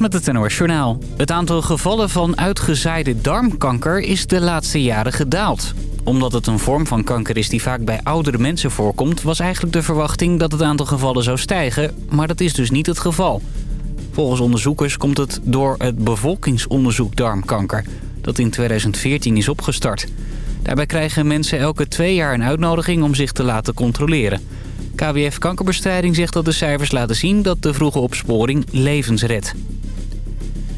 met het NOS Journaal. Het aantal gevallen van uitgezaaide darmkanker is de laatste jaren gedaald. Omdat het een vorm van kanker is die vaak bij oudere mensen voorkomt... was eigenlijk de verwachting dat het aantal gevallen zou stijgen. Maar dat is dus niet het geval. Volgens onderzoekers komt het door het bevolkingsonderzoek darmkanker... dat in 2014 is opgestart. Daarbij krijgen mensen elke twee jaar een uitnodiging om zich te laten controleren... KWF Kankerbestrijding zegt dat de cijfers laten zien dat de vroege opsporing levens redt.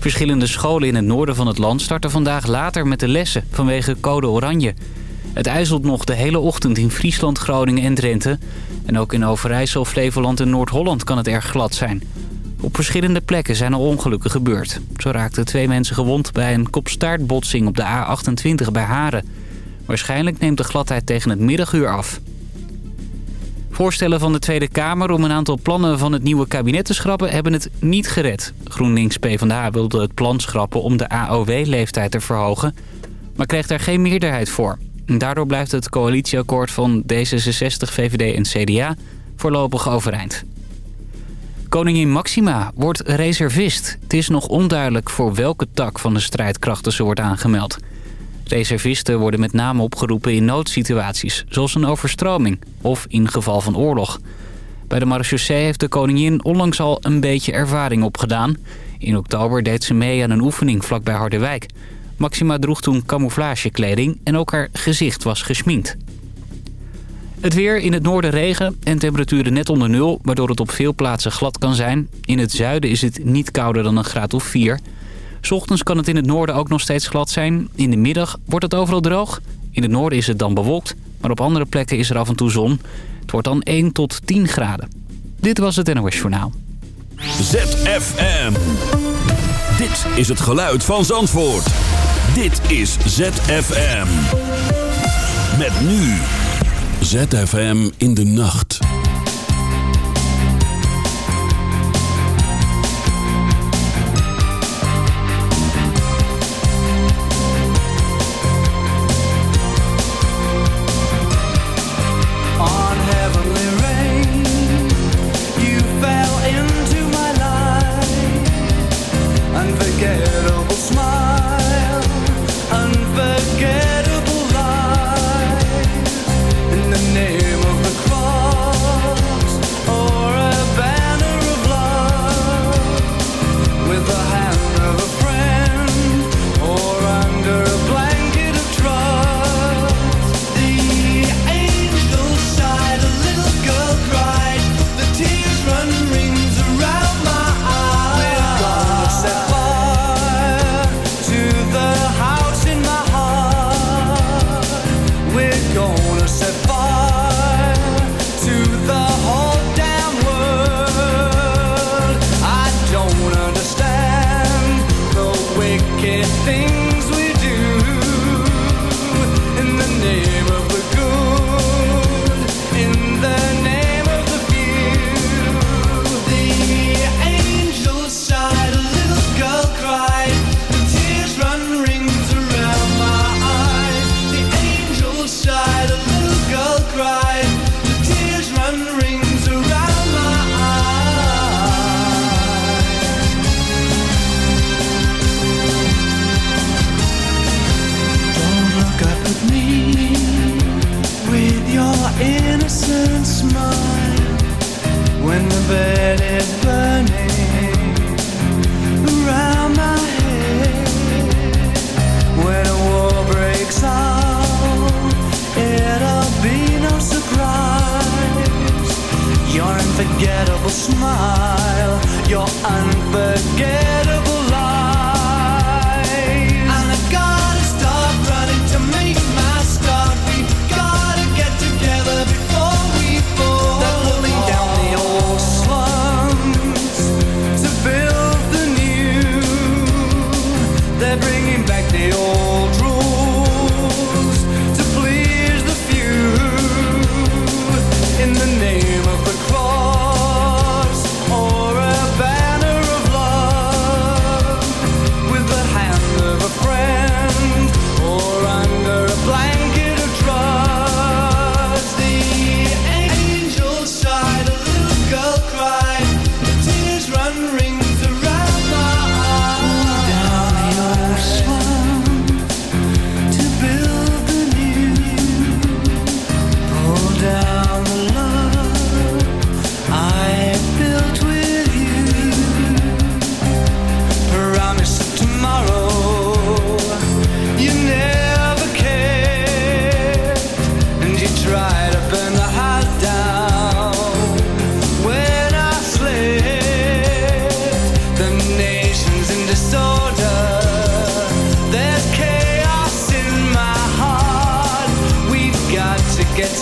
Verschillende scholen in het noorden van het land starten vandaag later met de lessen vanwege code oranje. Het ijzelt nog de hele ochtend in Friesland, Groningen en Drenthe. En ook in Overijssel, Flevoland en Noord-Holland kan het erg glad zijn. Op verschillende plekken zijn al ongelukken gebeurd. Zo raakten twee mensen gewond bij een kopstaartbotsing op de A28 bij Haren. Waarschijnlijk neemt de gladheid tegen het middaguur af. Voorstellen van de Tweede Kamer om een aantal plannen van het nieuwe kabinet te schrappen hebben het niet gered. GroenLinks PvdA wilde het plan schrappen om de AOW-leeftijd te verhogen, maar kreeg daar geen meerderheid voor. Daardoor blijft het coalitieakkoord van D66, VVD en CDA voorlopig overeind. Koningin Maxima wordt reservist. Het is nog onduidelijk voor welke tak van de strijdkrachten ze wordt aangemeld. Reservisten worden met name opgeroepen in noodsituaties, zoals een overstroming of in geval van oorlog. Bij de marechaussee heeft de koningin onlangs al een beetje ervaring opgedaan. In oktober deed ze mee aan een oefening vlakbij Harderwijk. Maxima droeg toen camouflagekleding en ook haar gezicht was gesminkt. Het weer in het noorden regen en temperaturen net onder nul... waardoor het op veel plaatsen glad kan zijn. In het zuiden is het niet kouder dan een graad of 4... Ochtends kan het in het noorden ook nog steeds glad zijn. In de middag wordt het overal droog. In het noorden is het dan bewolkt, maar op andere plekken is er af en toe zon. Het wordt dan 1 tot 10 graden. Dit was het NOS Journaal. ZFM. Dit is het geluid van Zandvoort. Dit is ZFM. Met nu. ZFM in de nacht. that is.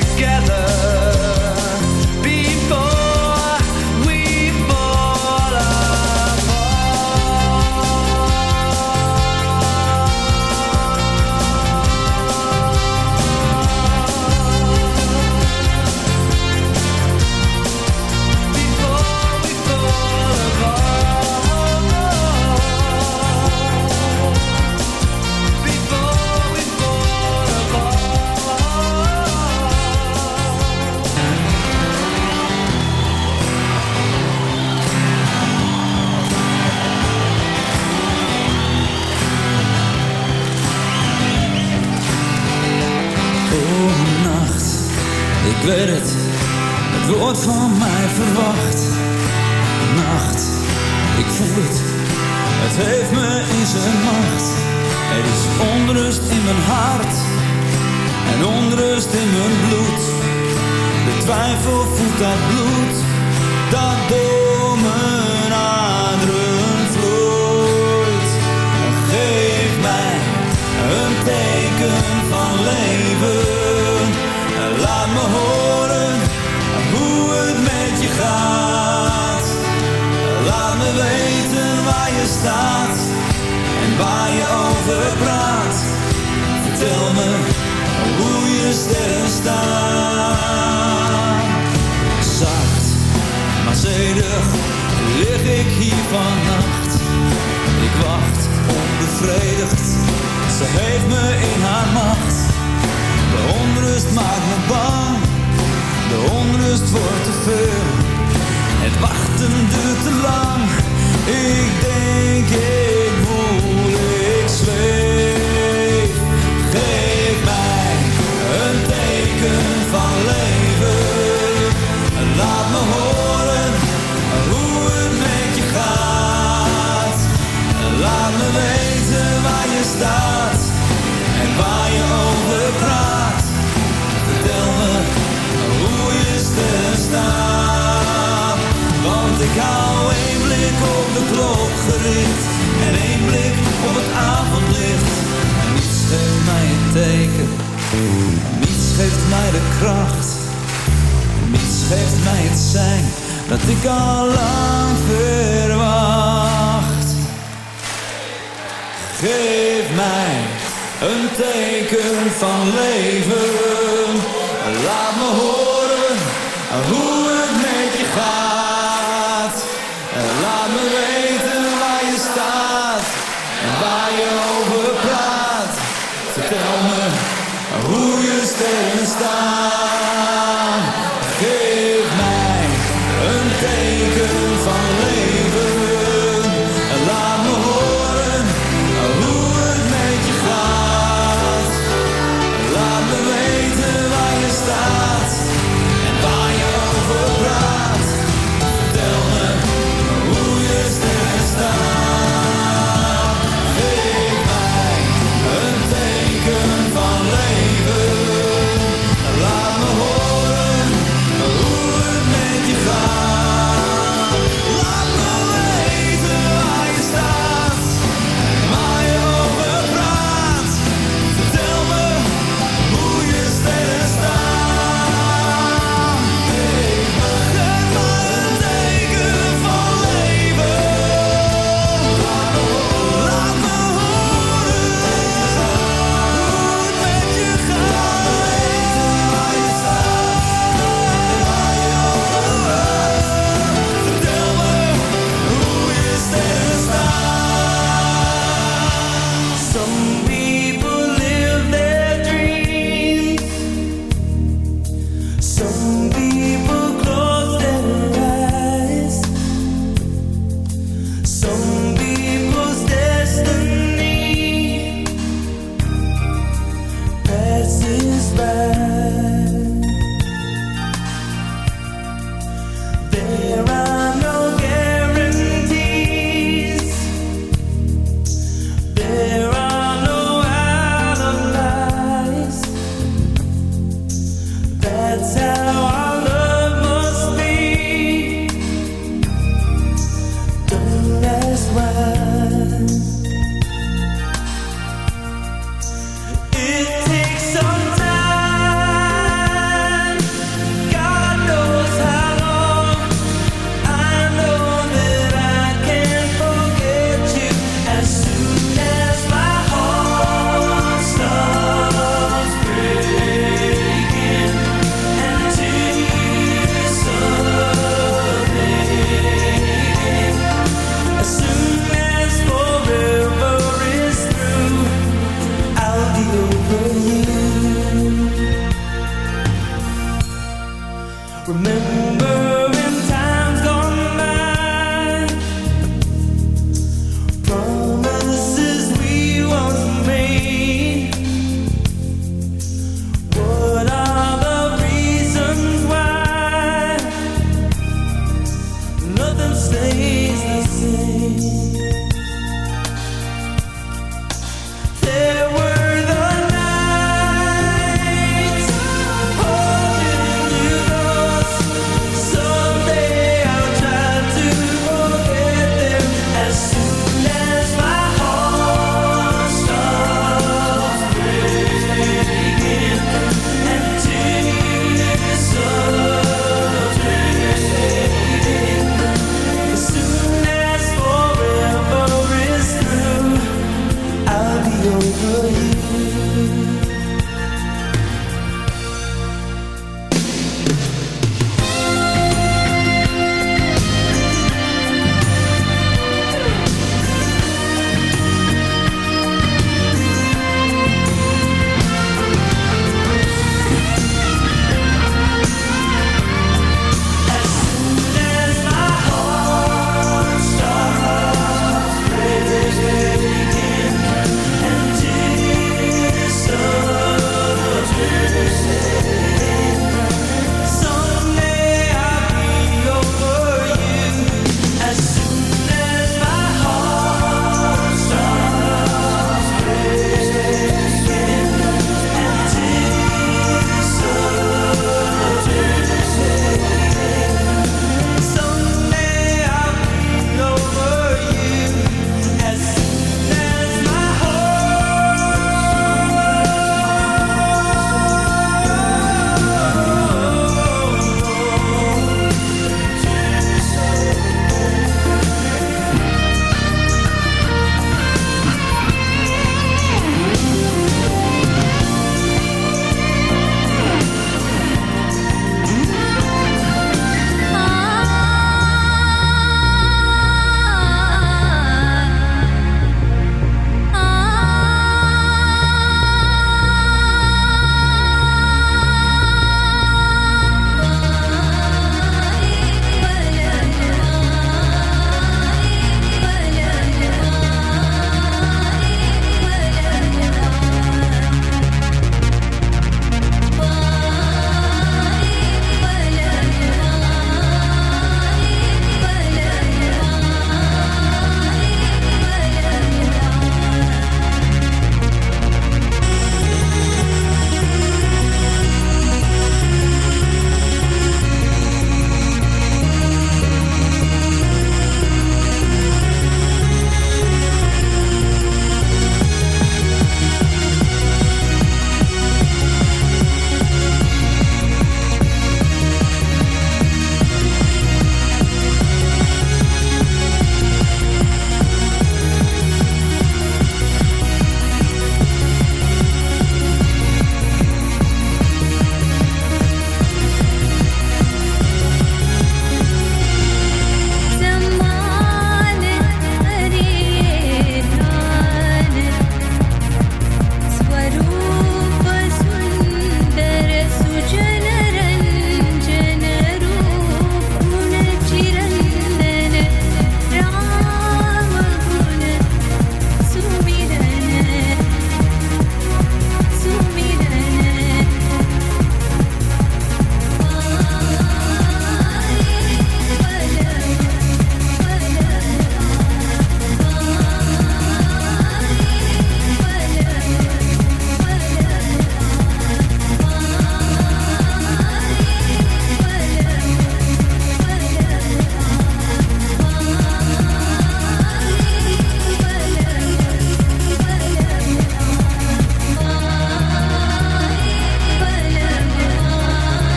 Waar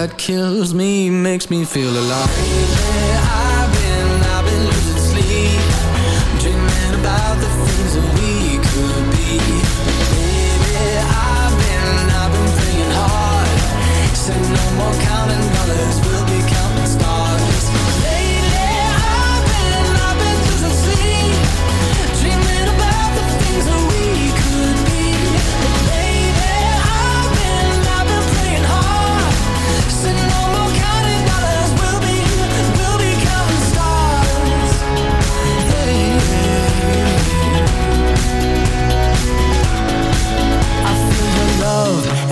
that kills me makes me feel alive. I've been, I've been losing sleep Dreaming about the things that we could be. Baby, I've been, I've been praying hard no more counting dollars,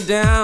down.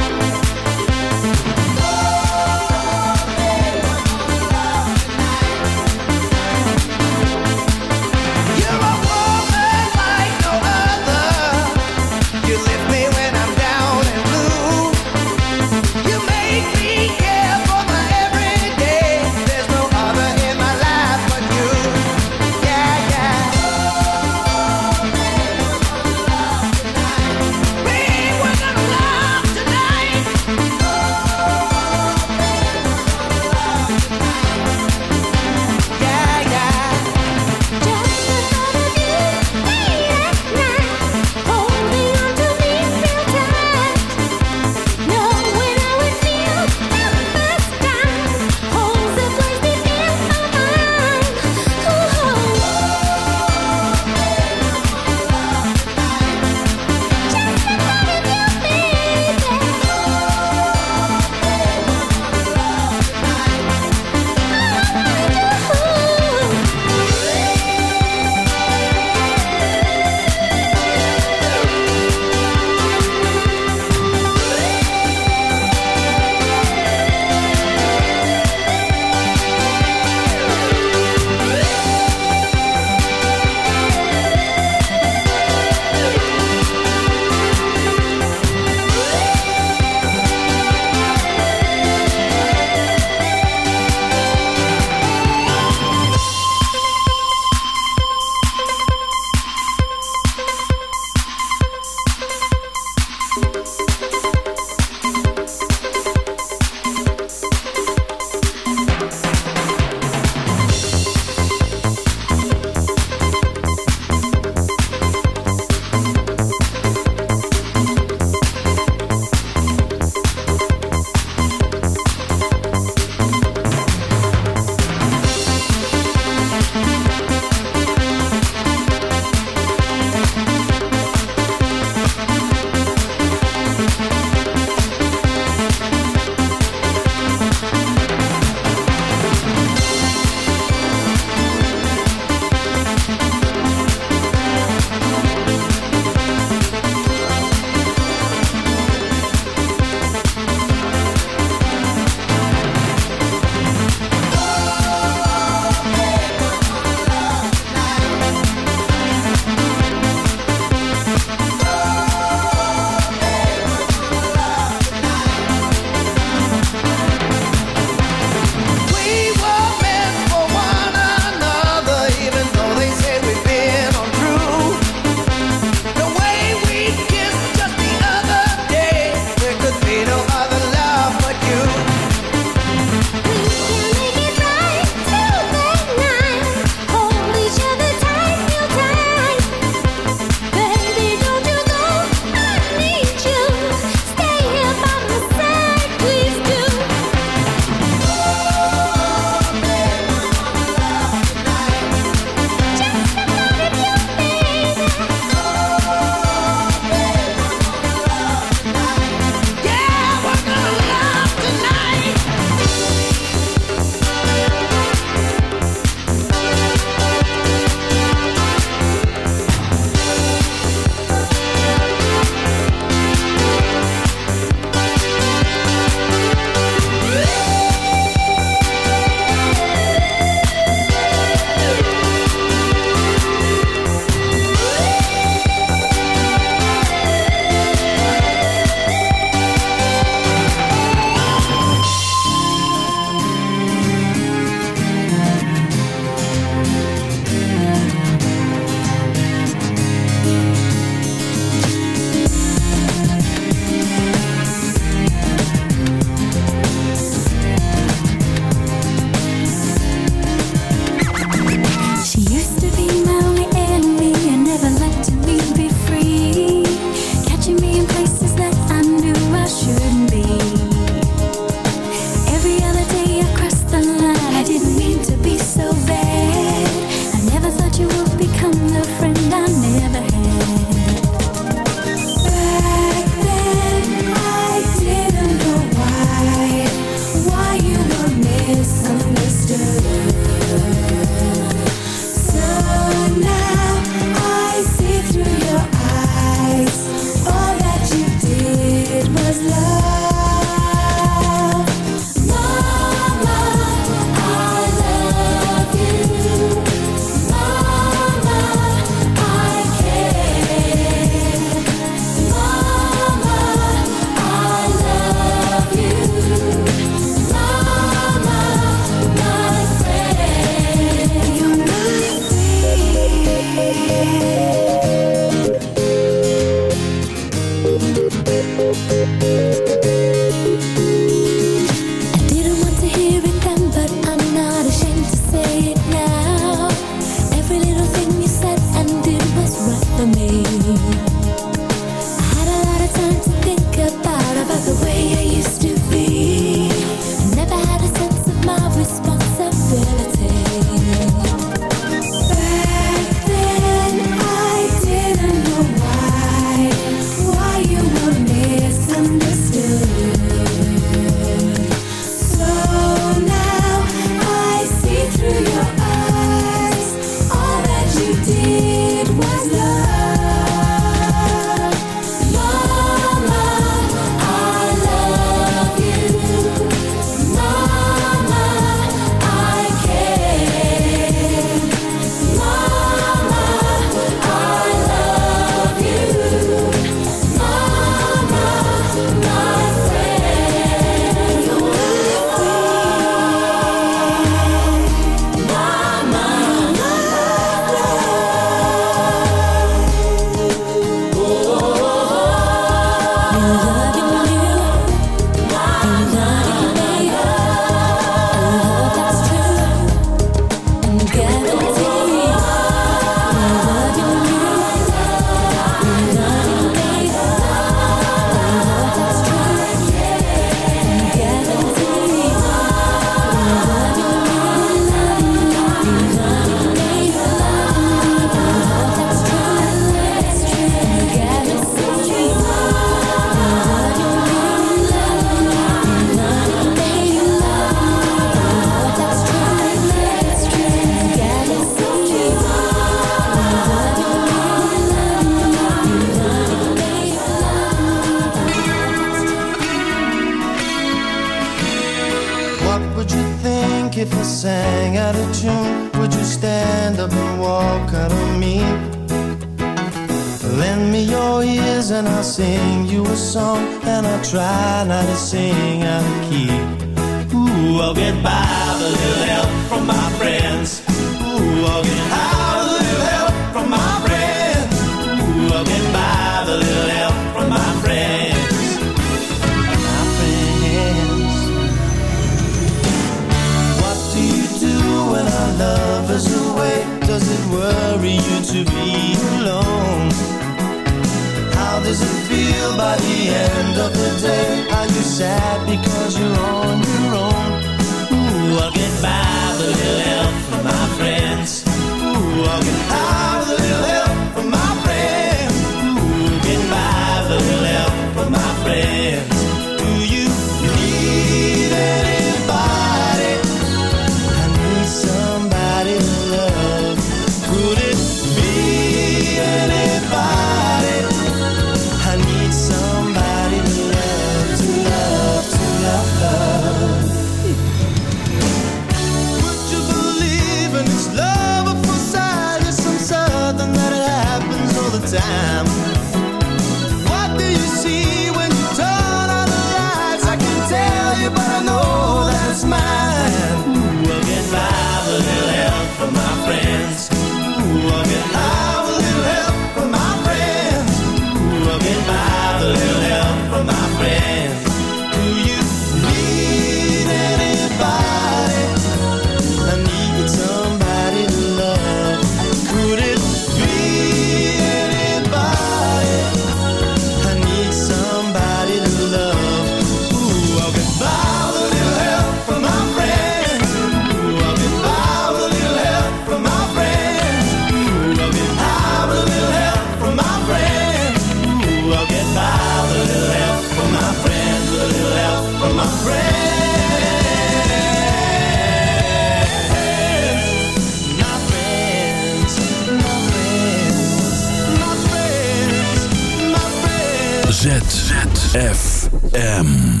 FM.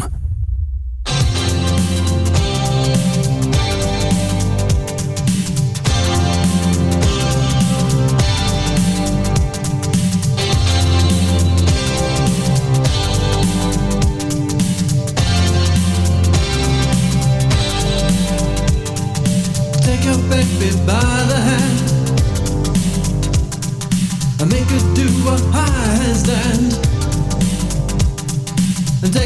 Take your baby by the hand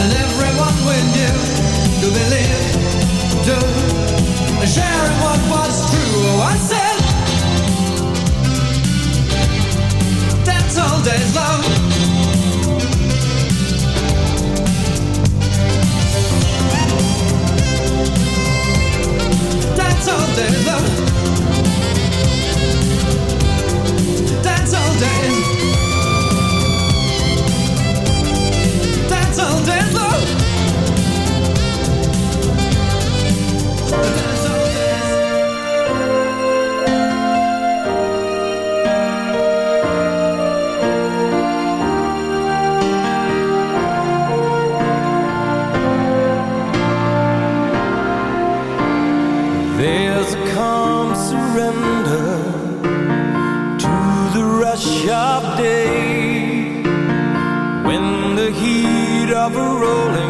and everyone we knew to believe, to sharing what was true. Oh, I said, that's all days long. That's all day long. Of day. When the heat of a rolling